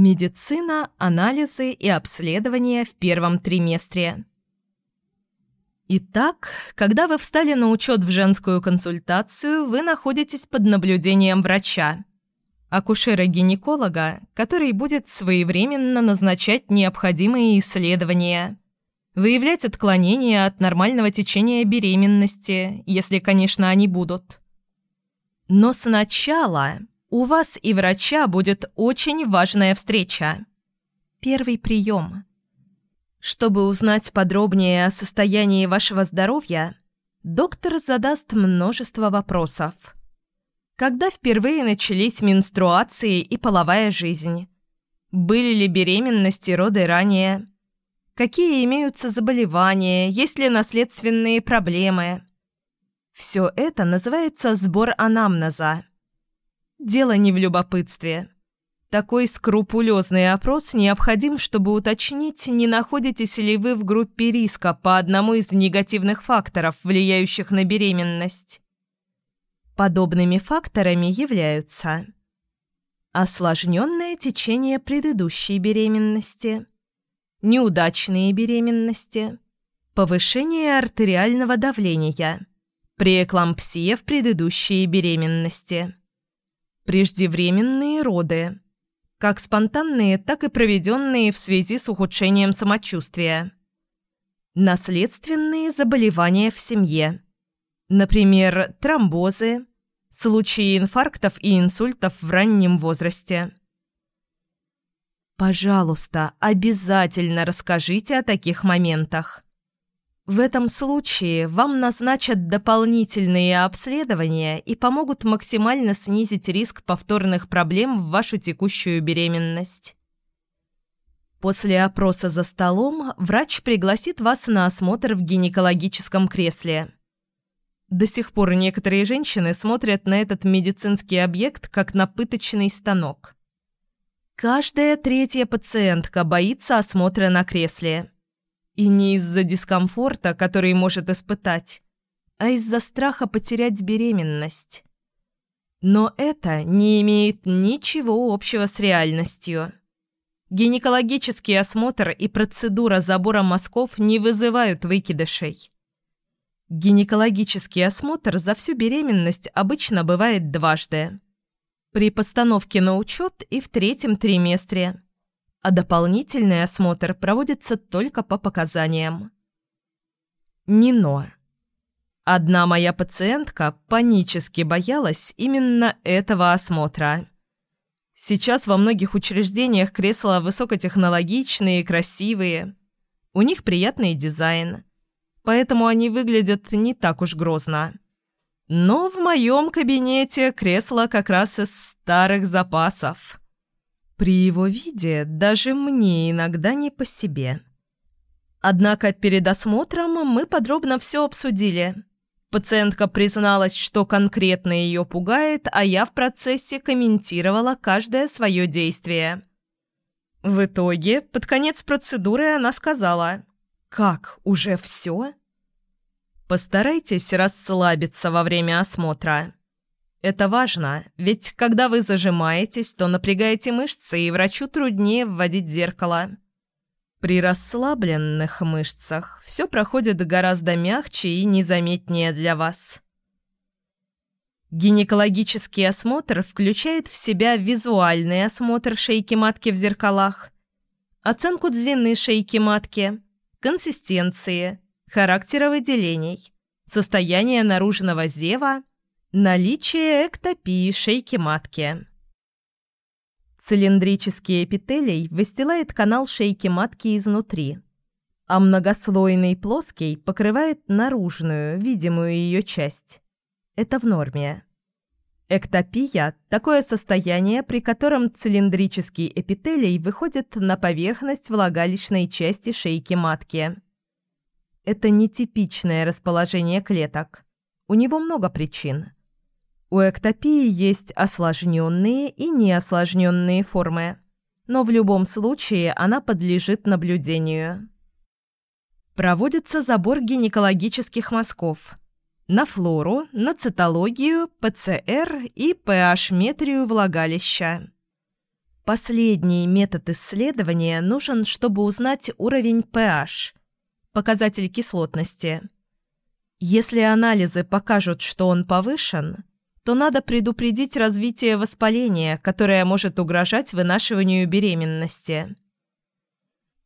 Медицина, анализы и обследования в первом триместре. Итак, когда вы встали на учет в женскую консультацию, вы находитесь под наблюдением врача, акушера-гинеколога, который будет своевременно назначать необходимые исследования, выявлять отклонения от нормального течения беременности, если, конечно, они будут. Но сначала у вас и врача будет очень важная встреча. Первый прием. Чтобы узнать подробнее о состоянии вашего здоровья, доктор задаст множество вопросов. Когда впервые начались менструации и половая жизнь? Были ли беременности роды ранее? Какие имеются заболевания, есть ли наследственные проблемы? Все это называется сбор анамнеза. Дело не в любопытстве. Такой скрупулезный опрос необходим, чтобы уточнить, не находитесь ли вы в группе риска по одному из негативных факторов, влияющих на беременность. Подобными факторами являются осложненное течение предыдущей беременности, неудачные беременности, повышение артериального давления, преэклампсия в предыдущей беременности – Преждевременные роды. Как спонтанные, так и проведенные в связи с ухудшением самочувствия. Наследственные заболевания в семье. Например, тромбозы, случаи инфарктов и инсультов в раннем возрасте. Пожалуйста, обязательно расскажите о таких моментах. В этом случае вам назначат дополнительные обследования и помогут максимально снизить риск повторных проблем в вашу текущую беременность. После опроса за столом врач пригласит вас на осмотр в гинекологическом кресле. До сих пор некоторые женщины смотрят на этот медицинский объект как на пыточный станок. Каждая третья пациентка боится осмотра на кресле. И не из-за дискомфорта, который может испытать, а из-за страха потерять беременность. Но это не имеет ничего общего с реальностью. Гинекологический осмотр и процедура забора мазков не вызывают выкидышей. Гинекологический осмотр за всю беременность обычно бывает дважды. При постановке на учет и в третьем триместре а дополнительный осмотр проводится только по показаниям. Нино. Одна моя пациентка панически боялась именно этого осмотра. Сейчас во многих учреждениях кресла высокотехнологичные и красивые. У них приятный дизайн, поэтому они выглядят не так уж грозно. Но в моем кабинете кресло как раз из старых запасов – при его виде даже мне иногда не по себе. Однако перед осмотром мы подробно все обсудили. Пациентка призналась, что конкретно ее пугает, а я в процессе комментировала каждое свое действие. В итоге, под конец процедуры она сказала «Как, уже все?» Постарайтесь расслабиться во время осмотра. Это важно, ведь когда вы зажимаетесь, то напрягаете мышцы, и врачу труднее вводить зеркало. При расслабленных мышцах все проходит гораздо мягче и незаметнее для вас. Гинекологический осмотр включает в себя визуальный осмотр шейки матки в зеркалах, оценку длины шейки матки, консистенции, характера выделений, состояние наружного зева – Наличие эктопии шейки матки. Цилиндрический эпителий выстилает канал шейки матки изнутри, а многослойный плоский покрывает наружную, видимую ее часть. Это в норме. Эктопия – такое состояние, при котором цилиндрический эпителий выходит на поверхность влагалищной части шейки матки. Это нетипичное расположение клеток. У него много причин. У эктопии есть осложненные и неосложненные формы, но в любом случае она подлежит наблюдению. Проводится забор гинекологических мазков на флору, на цитологию, ПЦР и PH-метрию влагалища. Последний метод исследования нужен, чтобы узнать уровень pH, показатель кислотности. Если анализы покажут, что он повышен, то надо предупредить развитие воспаления, которое может угрожать вынашиванию беременности.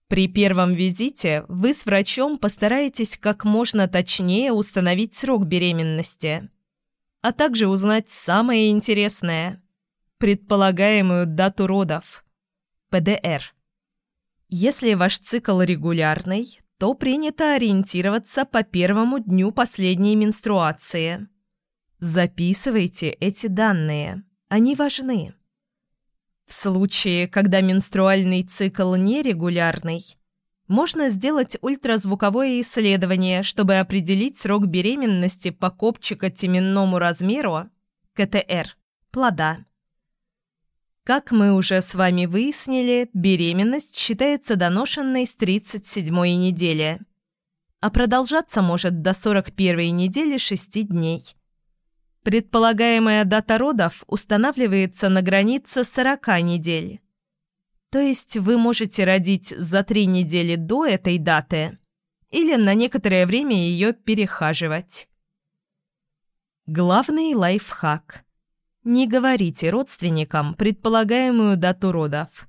При первом визите вы с врачом постараетесь как можно точнее установить срок беременности, а также узнать самое интересное – предполагаемую дату родов – ПДР. Если ваш цикл регулярный, то принято ориентироваться по первому дню последней менструации. Записывайте эти данные, они важны. В случае, когда менструальный цикл нерегулярный, можно сделать ультразвуковое исследование, чтобы определить срок беременности по копчико-теменному размеру КТР плода. Как мы уже с вами выяснили, беременность считается доношенной с 37-й недели, а продолжаться может до 41-й недели 6 дней – Предполагаемая дата родов устанавливается на границе 40 недель. То есть вы можете родить за три недели до этой даты или на некоторое время ее перехаживать. Главный лайфхак. Не говорите родственникам предполагаемую дату родов.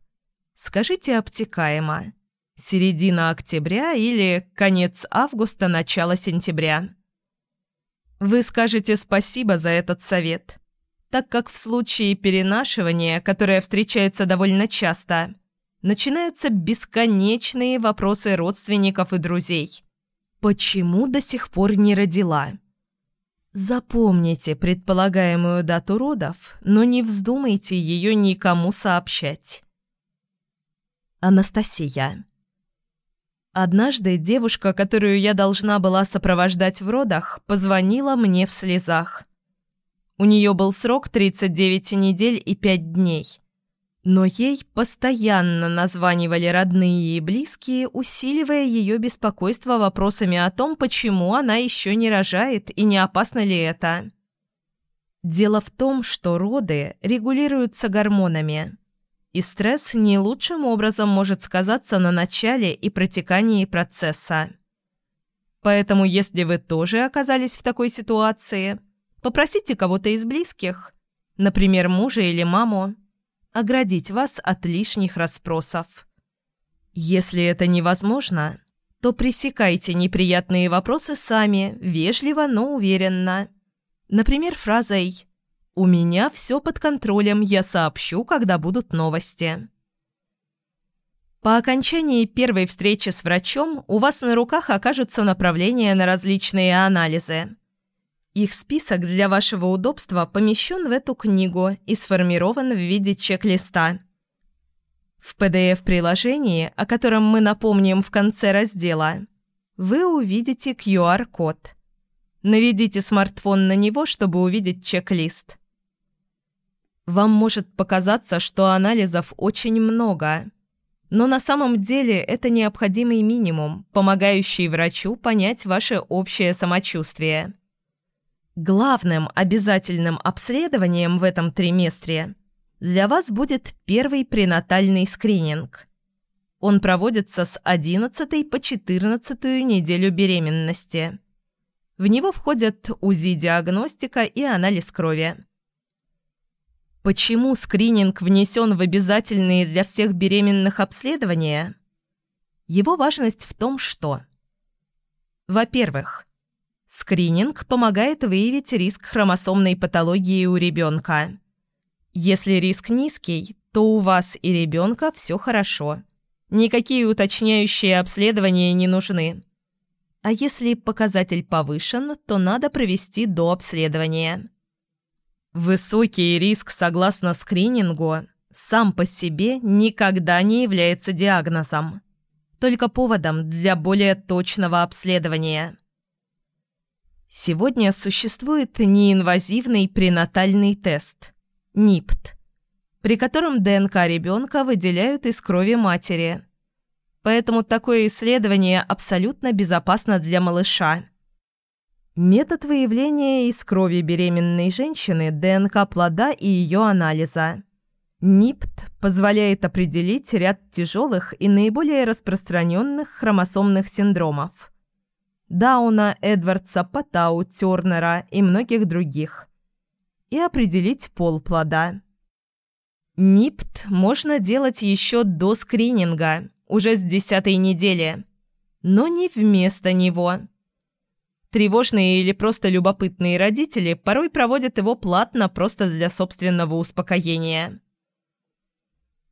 Скажите обтекаемо. Середина октября или конец августа, начало сентября. Вы скажете спасибо за этот совет, так как в случае перенашивания, которое встречается довольно часто, начинаются бесконечные вопросы родственников и друзей. Почему до сих пор не родила? Запомните предполагаемую дату родов, но не вздумайте ее никому сообщать. Анастасия Однажды девушка, которую я должна была сопровождать в родах, позвонила мне в слезах. У нее был срок 39 недель и 5 дней. Но ей постоянно названивали родные и близкие, усиливая ее беспокойство вопросами о том, почему она еще не рожает и не опасно ли это. Дело в том, что роды регулируются гормонами и стресс не лучшим образом может сказаться на начале и протекании процесса. Поэтому, если вы тоже оказались в такой ситуации, попросите кого-то из близких, например, мужа или маму, оградить вас от лишних расспросов. Если это невозможно, то пресекайте неприятные вопросы сами, вежливо, но уверенно. Например, фразой «У меня все под контролем, я сообщу, когда будут новости». По окончании первой встречи с врачом у вас на руках окажутся направления на различные анализы. Их список для вашего удобства помещен в эту книгу и сформирован в виде чек-листа. В PDF-приложении, о котором мы напомним в конце раздела, вы увидите QR-код. Наведите смартфон на него, чтобы увидеть чек-лист. Вам может показаться, что анализов очень много, но на самом деле это необходимый минимум, помогающий врачу понять ваше общее самочувствие. Главным обязательным обследованием в этом триместре для вас будет первый пренатальный скрининг. Он проводится с 11 по 14 неделю беременности. В него входят УЗИ-диагностика и анализ крови. Почему скрининг внесен в обязательные для всех беременных обследования? Его важность в том, что... Во-первых, скрининг помогает выявить риск хромосомной патологии у ребенка. Если риск низкий, то у вас и ребенка все хорошо. Никакие уточняющие обследования не нужны. А если показатель повышен, то надо провести дообследование. Высокий риск согласно скринингу сам по себе никогда не является диагнозом, только поводом для более точного обследования. Сегодня существует неинвазивный пренатальный тест – НИПТ, при котором ДНК ребенка выделяют из крови матери. Поэтому такое исследование абсолютно безопасно для малыша. Метод выявления из крови беременной женщины ДНК плода и ее анализа. НИПТ позволяет определить ряд тяжелых и наиболее распространенных хромосомных синдромов. Дауна, Эдвардса, Патау, Тернера и многих других. И определить пол плода. НИПТ можно делать еще до скрининга, уже с десятой недели, но не вместо него. Тревожные или просто любопытные родители порой проводят его платно просто для собственного успокоения.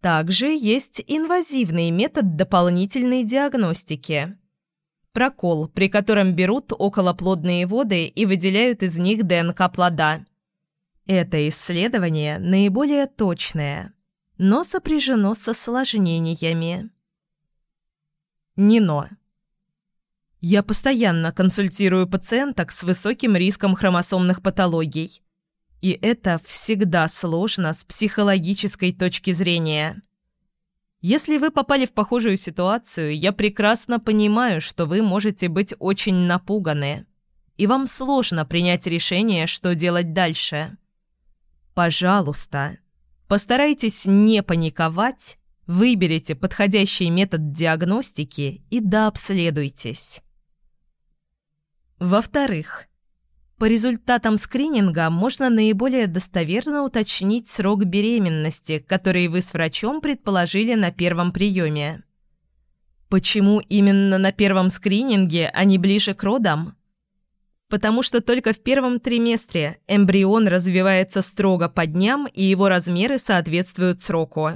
Также есть инвазивный метод дополнительной диагностики. Прокол, при котором берут околоплодные воды и выделяют из них ДНК плода. Это исследование наиболее точное, но сопряжено с осложнениями. Нино. Я постоянно консультирую пациенток с высоким риском хромосомных патологий – и это всегда сложно с психологической точки зрения. Если вы попали в похожую ситуацию, я прекрасно понимаю, что вы можете быть очень напуганы, и вам сложно принять решение, что делать дальше. Пожалуйста, постарайтесь не паниковать, выберите подходящий метод диагностики и дообследуйтесь. Во-вторых, по результатам скрининга можно наиболее достоверно уточнить срок беременности, который вы с врачом предположили на первом приеме. Почему именно на первом скрининге, а не ближе к родам? Потому что только в первом триместре эмбрион развивается строго по дням, и его размеры соответствуют сроку.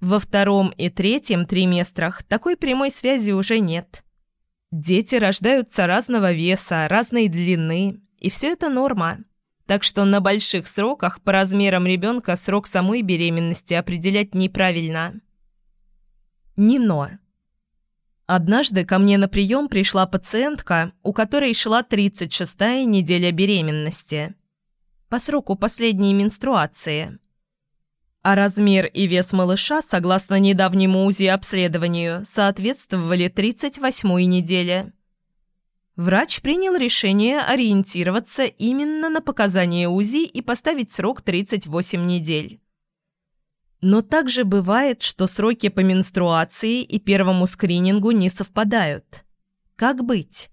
Во втором и третьем триместрах такой прямой связи уже нет – Дети рождаются разного веса, разной длины, и все это норма. Так что на больших сроках по размерам ребенка срок самой беременности определять неправильно. Нино. Однажды ко мне на прием пришла пациентка, у которой шла 36-я неделя беременности. По сроку последней менструации а размер и вес малыша, согласно недавнему УЗИ-обследованию, соответствовали 38-й неделе. Врач принял решение ориентироваться именно на показания УЗИ и поставить срок 38 недель. Но также бывает, что сроки по менструации и первому скринингу не совпадают. Как быть?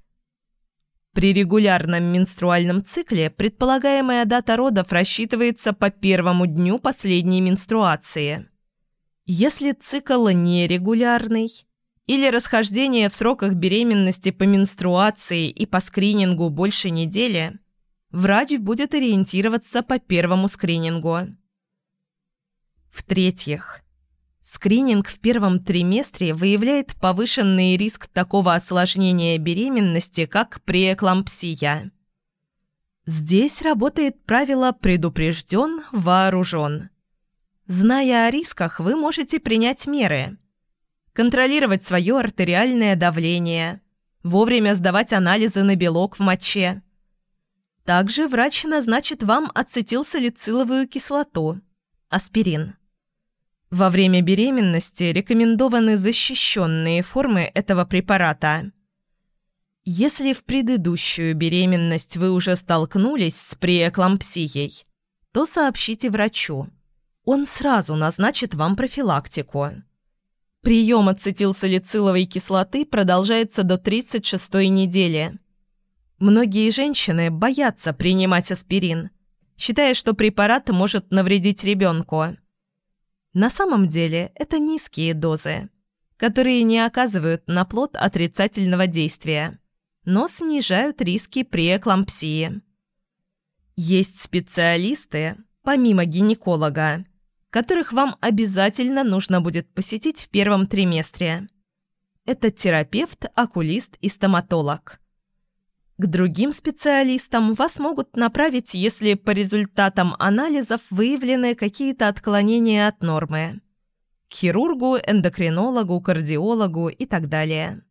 При регулярном менструальном цикле предполагаемая дата родов рассчитывается по первому дню последней менструации. Если цикл нерегулярный или расхождение в сроках беременности по менструации и по скринингу больше недели, врач будет ориентироваться по первому скринингу. В-третьих, Скрининг в первом триместре выявляет повышенный риск такого осложнения беременности, как преэклампсия. Здесь работает правило «предупрежден, вооружен». Зная о рисках, вы можете принять меры. Контролировать свое артериальное давление, вовремя сдавать анализы на белок в моче. Также врач назначит вам ацетилсалициловую кислоту, аспирин. Во время беременности рекомендованы защищенные формы этого препарата. Если в предыдущую беременность вы уже столкнулись с преэклампсией, то сообщите врачу. Он сразу назначит вам профилактику. Прием ацетилсалициловой кислоты продолжается до 36-й недели. Многие женщины боятся принимать аспирин, считая, что препарат может навредить ребенку. На самом деле это низкие дозы, которые не оказывают на плод отрицательного действия, но снижают риски при эклампсии. Есть специалисты, помимо гинеколога, которых вам обязательно нужно будет посетить в первом триместре. Это терапевт, окулист и стоматолог. К другим специалистам вас могут направить, если по результатам анализов выявлены какие-то отклонения от нормы. К хирургу, эндокринологу, кардиологу и так далее.